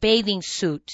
bathing suit.